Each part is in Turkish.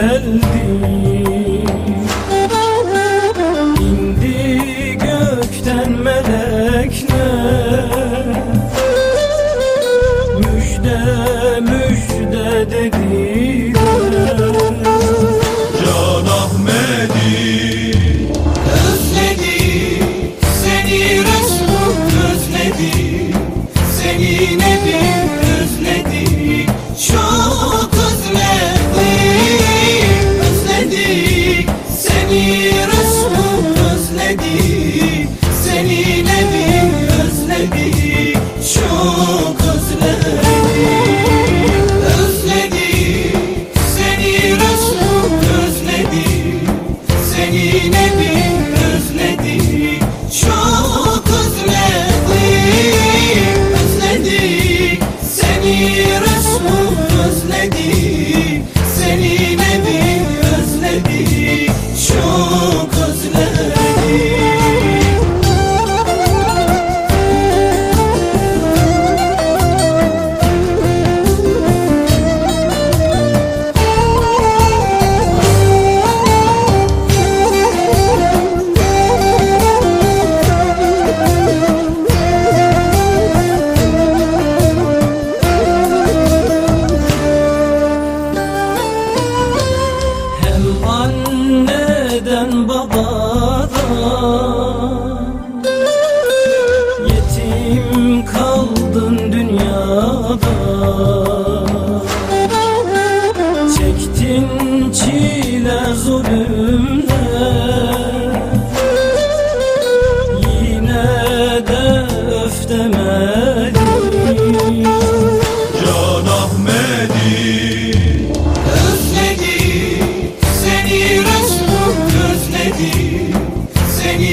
geldi. İndi gökten melekler. Müjde müjde dedi.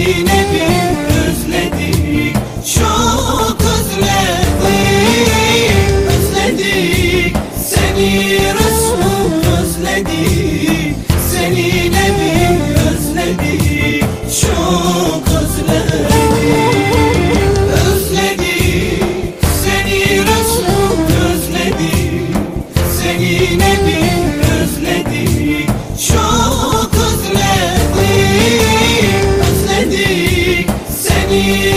Yine bir You.